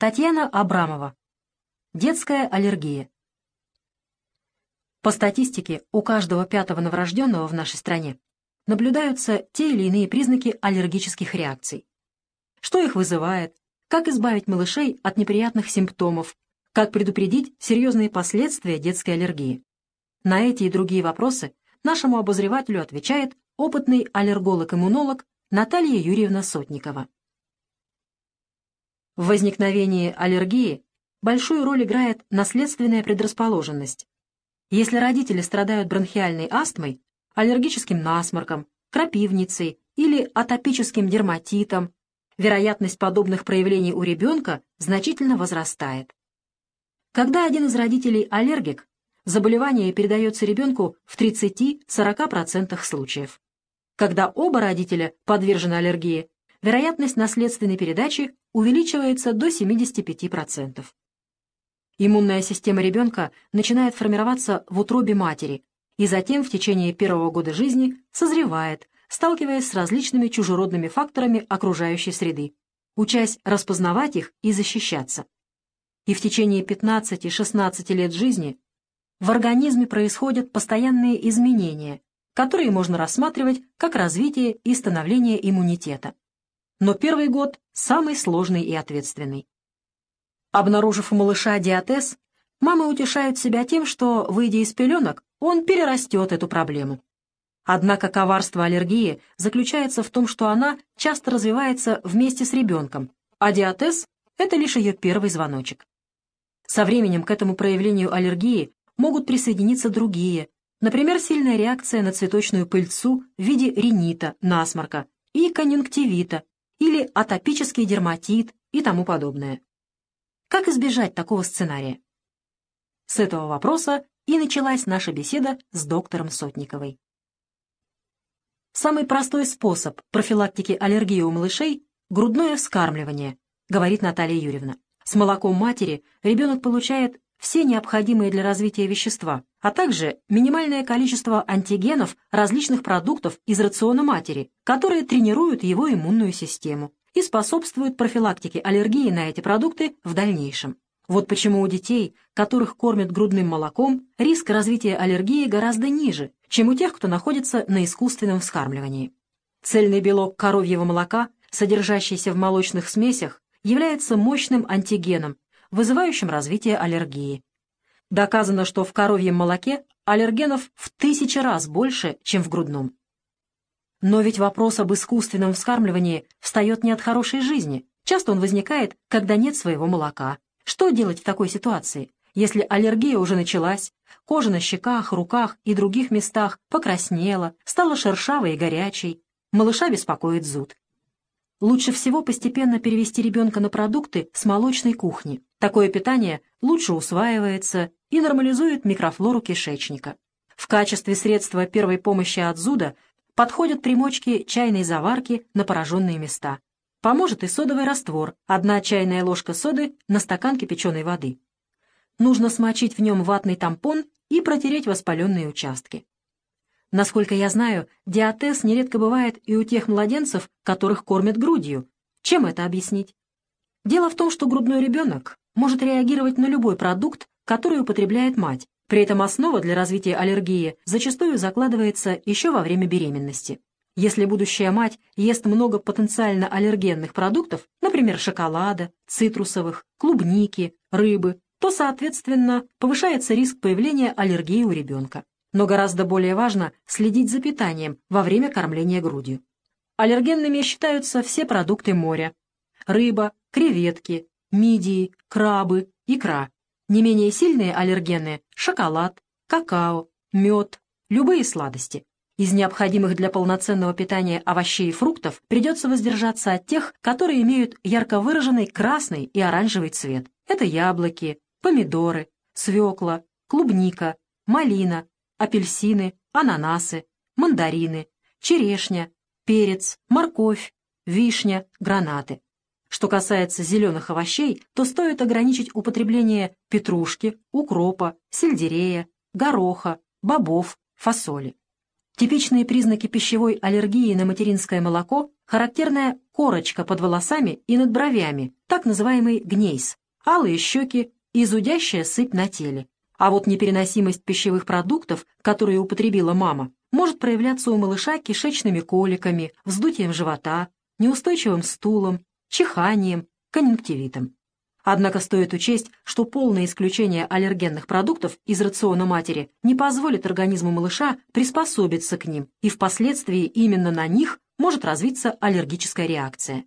Татьяна Абрамова. Детская аллергия. По статистике, у каждого пятого новорожденного в нашей стране наблюдаются те или иные признаки аллергических реакций. Что их вызывает, как избавить малышей от неприятных симптомов, как предупредить серьезные последствия детской аллергии. На эти и другие вопросы нашему обозревателю отвечает опытный аллерголог-иммунолог Наталья Юрьевна Сотникова. В возникновении аллергии большую роль играет наследственная предрасположенность. Если родители страдают бронхиальной астмой, аллергическим насморком, крапивницей или атопическим дерматитом, вероятность подобных проявлений у ребенка значительно возрастает. Когда один из родителей аллергик, заболевание передается ребенку в 30-40% случаев. Когда оба родителя подвержены аллергии, вероятность наследственной передачи увеличивается до 75%. Иммунная система ребенка начинает формироваться в утробе матери и затем в течение первого года жизни созревает, сталкиваясь с различными чужеродными факторами окружающей среды, учась распознавать их и защищаться. И в течение 15-16 лет жизни в организме происходят постоянные изменения, которые можно рассматривать как развитие и становление иммунитета. Но первый год самый сложный и ответственный. Обнаружив у малыша диатез, мамы утешают себя тем, что, выйдя из пеленок, он перерастет эту проблему. Однако коварство аллергии заключается в том, что она часто развивается вместе с ребенком, а диатез – это лишь ее первый звоночек. Со временем к этому проявлению аллергии могут присоединиться другие, например, сильная реакция на цветочную пыльцу в виде ринита, насморка и конъюнктивита или атопический дерматит и тому подобное. Как избежать такого сценария? С этого вопроса и началась наша беседа с доктором Сотниковой. Самый простой способ профилактики аллергии у малышей – грудное вскармливание, говорит Наталья Юрьевна. С молоком матери ребенок получает все необходимые для развития вещества, а также минимальное количество антигенов различных продуктов из рациона матери, которые тренируют его иммунную систему и способствуют профилактике аллергии на эти продукты в дальнейшем. Вот почему у детей, которых кормят грудным молоком, риск развития аллергии гораздо ниже, чем у тех, кто находится на искусственном вскармливании. Цельный белок коровьего молока, содержащийся в молочных смесях, является мощным антигеном, вызывающим развитие аллергии. Доказано, что в коровьем молоке аллергенов в тысячи раз больше, чем в грудном. Но ведь вопрос об искусственном вскармливании встает не от хорошей жизни. Часто он возникает, когда нет своего молока. Что делать в такой ситуации, если аллергия уже началась, кожа на щеках, руках и других местах покраснела, стала шершавой и горячей, малыша беспокоит зуд? Лучше всего постепенно перевести ребенка на продукты с молочной кухни. Такое питание лучше усваивается и нормализует микрофлору кишечника. В качестве средства первой помощи от зуда подходят примочки чайной заварки на пораженные места. Поможет и содовый раствор, одна чайная ложка соды на стакан кипяченой воды. Нужно смочить в нем ватный тампон и протереть воспаленные участки. Насколько я знаю, диатез нередко бывает и у тех младенцев, которых кормят грудью. Чем это объяснить? Дело в том, что грудной ребенок может реагировать на любой продукт, который употребляет мать. При этом основа для развития аллергии зачастую закладывается еще во время беременности. Если будущая мать ест много потенциально аллергенных продуктов, например, шоколада, цитрусовых, клубники, рыбы, то, соответственно, повышается риск появления аллергии у ребенка но гораздо более важно следить за питанием во время кормления грудью. Аллергенными считаются все продукты моря. Рыба, креветки, мидии, крабы, икра. Не менее сильные аллергены – шоколад, какао, мед, любые сладости. Из необходимых для полноценного питания овощей и фруктов придется воздержаться от тех, которые имеют ярко выраженный красный и оранжевый цвет. Это яблоки, помидоры, свекла, клубника, малина, апельсины, ананасы, мандарины, черешня, перец, морковь, вишня, гранаты. Что касается зеленых овощей, то стоит ограничить употребление петрушки, укропа, сельдерея, гороха, бобов, фасоли. Типичные признаки пищевой аллергии на материнское молоко – характерная корочка под волосами и над бровями, так называемый гнейс, алые щеки и зудящая сыпь на теле. А вот непереносимость пищевых продуктов, которые употребила мама, может проявляться у малыша кишечными коликами, вздутием живота, неустойчивым стулом, чиханием, конъюнктивитом. Однако стоит учесть, что полное исключение аллергенных продуктов из рациона матери не позволит организму малыша приспособиться к ним, и впоследствии именно на них может развиться аллергическая реакция.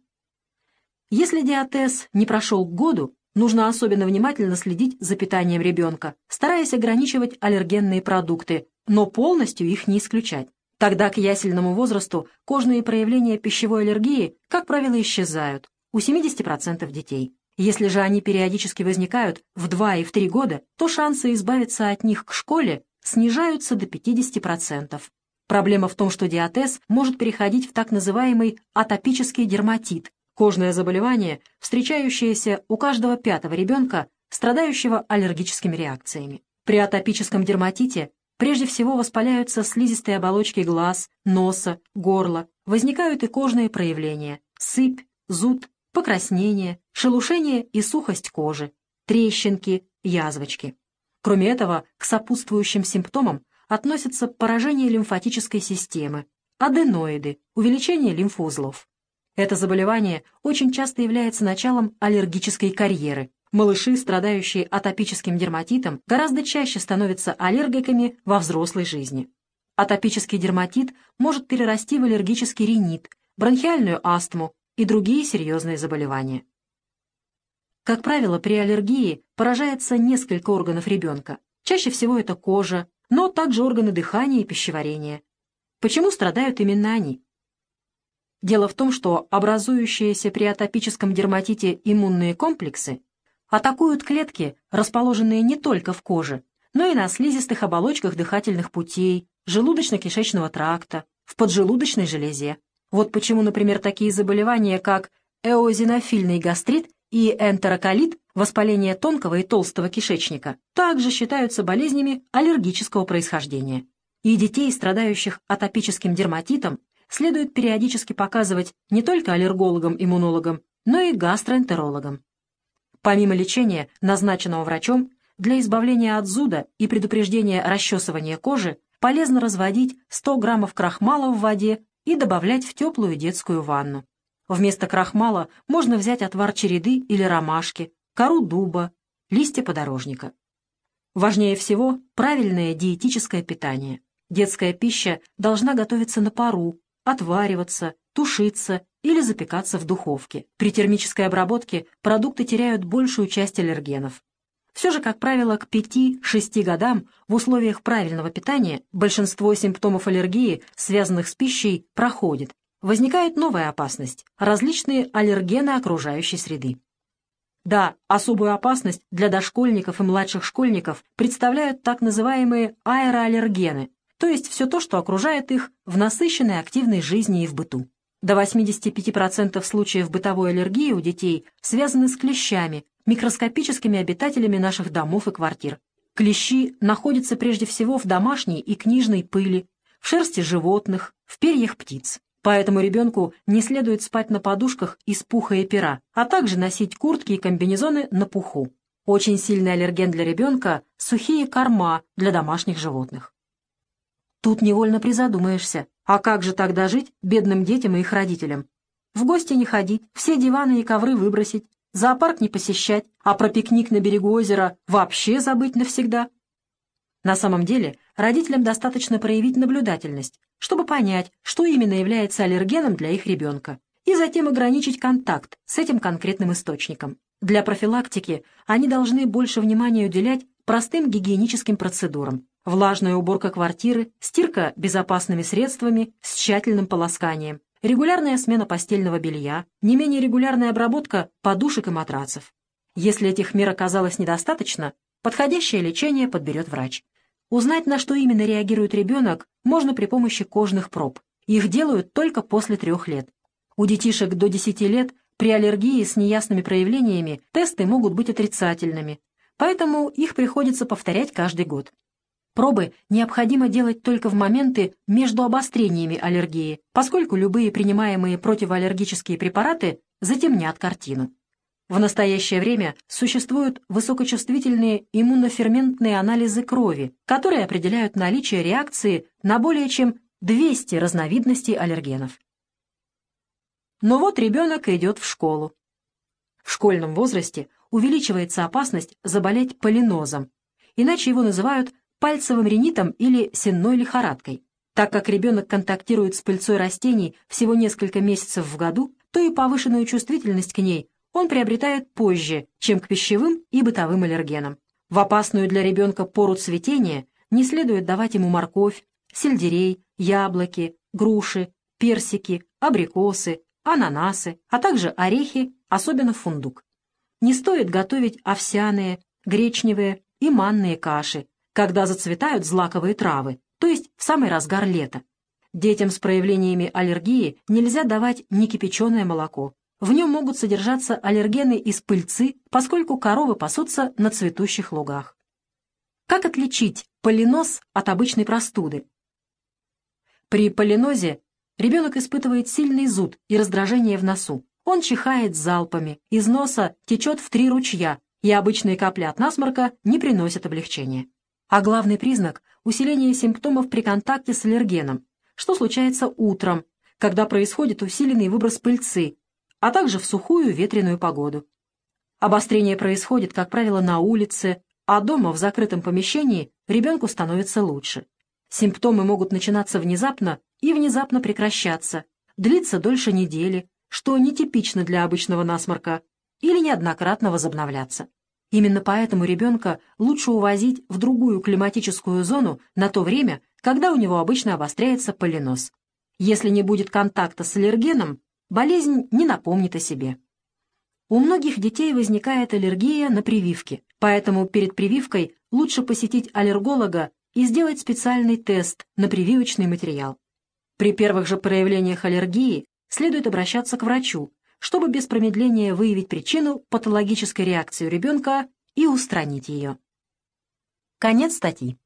Если диатез не прошел к году, нужно особенно внимательно следить за питанием ребенка, стараясь ограничивать аллергенные продукты, но полностью их не исключать. Тогда к ясельному возрасту кожные проявления пищевой аллергии, как правило, исчезают у 70% детей. Если же они периодически возникают в 2 и в 3 года, то шансы избавиться от них к школе снижаются до 50%. Проблема в том, что диатез может переходить в так называемый атопический дерматит, кожное заболевание, встречающееся у каждого пятого ребенка, страдающего аллергическими реакциями. При атопическом дерматите прежде всего воспаляются слизистые оболочки глаз, носа, горла, возникают и кожные проявления – сыпь, зуд, покраснение, шелушение и сухость кожи, трещинки, язвочки. Кроме этого, к сопутствующим симптомам относятся поражение лимфатической системы, аденоиды, увеличение лимфоузлов. Это заболевание очень часто является началом аллергической карьеры. Малыши, страдающие атопическим дерматитом, гораздо чаще становятся аллергиками во взрослой жизни. Атопический дерматит может перерасти в аллергический ринит, бронхиальную астму, и другие серьезные заболевания. Как правило, при аллергии поражается несколько органов ребенка. Чаще всего это кожа, но также органы дыхания и пищеварения. Почему страдают именно они? Дело в том, что образующиеся при атопическом дерматите иммунные комплексы атакуют клетки, расположенные не только в коже, но и на слизистых оболочках дыхательных путей, желудочно-кишечного тракта, в поджелудочной железе. Вот почему, например, такие заболевания, как эозинофильный гастрит и энтероколит, воспаление тонкого и толстого кишечника, также считаются болезнями аллергического происхождения. И детей, страдающих атопическим дерматитом, следует периодически показывать не только аллергологам-иммунологам, но и гастроэнтерологам. Помимо лечения, назначенного врачом, для избавления от зуда и предупреждения расчесывания кожи полезно разводить 100 граммов крахмала в воде и добавлять в теплую детскую ванну. Вместо крахмала можно взять отвар череды или ромашки, кору дуба, листья подорожника. Важнее всего правильное диетическое питание. Детская пища должна готовиться на пару, отвариваться, тушиться или запекаться в духовке. При термической обработке продукты теряют большую часть аллергенов. Все же, как правило, к 5-6 годам в условиях правильного питания большинство симптомов аллергии, связанных с пищей, проходит. Возникает новая опасность – различные аллергены окружающей среды. Да, особую опасность для дошкольников и младших школьников представляют так называемые аэроаллергены, то есть все то, что окружает их в насыщенной активной жизни и в быту. До 85% случаев бытовой аллергии у детей связаны с клещами, микроскопическими обитателями наших домов и квартир. Клещи находятся прежде всего в домашней и книжной пыли, в шерсти животных, в перьях птиц. Поэтому ребенку не следует спать на подушках из пуха и пера, а также носить куртки и комбинезоны на пуху. Очень сильный аллерген для ребенка – сухие корма для домашних животных. Тут невольно призадумаешься, а как же тогда жить бедным детям и их родителям? В гости не ходить, все диваны и ковры выбросить, зоопарк не посещать, а про пикник на берегу озера вообще забыть навсегда. На самом деле, родителям достаточно проявить наблюдательность, чтобы понять, что именно является аллергеном для их ребенка, и затем ограничить контакт с этим конкретным источником. Для профилактики они должны больше внимания уделять простым гигиеническим процедурам. Влажная уборка квартиры, стирка безопасными средствами с тщательным полосканием, регулярная смена постельного белья, не менее регулярная обработка подушек и матрацев. Если этих мер оказалось недостаточно, подходящее лечение подберет врач. Узнать, на что именно реагирует ребенок, можно при помощи кожных проб. Их делают только после трех лет. У детишек до 10 лет при аллергии с неясными проявлениями тесты могут быть отрицательными, поэтому их приходится повторять каждый год. Пробы необходимо делать только в моменты между обострениями аллергии, поскольку любые принимаемые противоаллергические препараты затемнят картину. В настоящее время существуют высокочувствительные иммуноферментные анализы крови, которые определяют наличие реакции на более чем 200 разновидностей аллергенов. Но вот ребенок идет в школу. В школьном возрасте увеличивается опасность заболеть полинозом, иначе его называют пальцевым ринитом или сенной лихорадкой. Так как ребенок контактирует с пыльцой растений всего несколько месяцев в году, то и повышенную чувствительность к ней он приобретает позже, чем к пищевым и бытовым аллергенам. В опасную для ребенка пору цветения не следует давать ему морковь, сельдерей, яблоки, груши, персики, абрикосы, ананасы, а также орехи, особенно фундук. Не стоит готовить овсяные, гречневые и манные каши, когда зацветают злаковые травы, то есть в самый разгар лета. Детям с проявлениями аллергии нельзя давать некипяченое молоко. В нем могут содержаться аллергены из пыльцы, поскольку коровы пасутся на цветущих лугах. Как отличить полиноз от обычной простуды? При полинозе ребенок испытывает сильный зуд и раздражение в носу. Он чихает залпами, из носа течет в три ручья, и обычные капли от насморка не приносят облегчения. А главный признак – усиление симптомов при контакте с аллергеном, что случается утром, когда происходит усиленный выброс пыльцы, а также в сухую ветреную погоду. Обострение происходит, как правило, на улице, а дома в закрытом помещении ребенку становится лучше. Симптомы могут начинаться внезапно и внезапно прекращаться, длиться дольше недели, что нетипично для обычного насморка, или неоднократно возобновляться. Именно поэтому ребенка лучше увозить в другую климатическую зону на то время, когда у него обычно обостряется полинос. Если не будет контакта с аллергеном, болезнь не напомнит о себе. У многих детей возникает аллергия на прививки, поэтому перед прививкой лучше посетить аллерголога и сделать специальный тест на прививочный материал. При первых же проявлениях аллергии следует обращаться к врачу, чтобы без промедления выявить причину патологической реакции у ребенка и устранить ее. Конец статьи.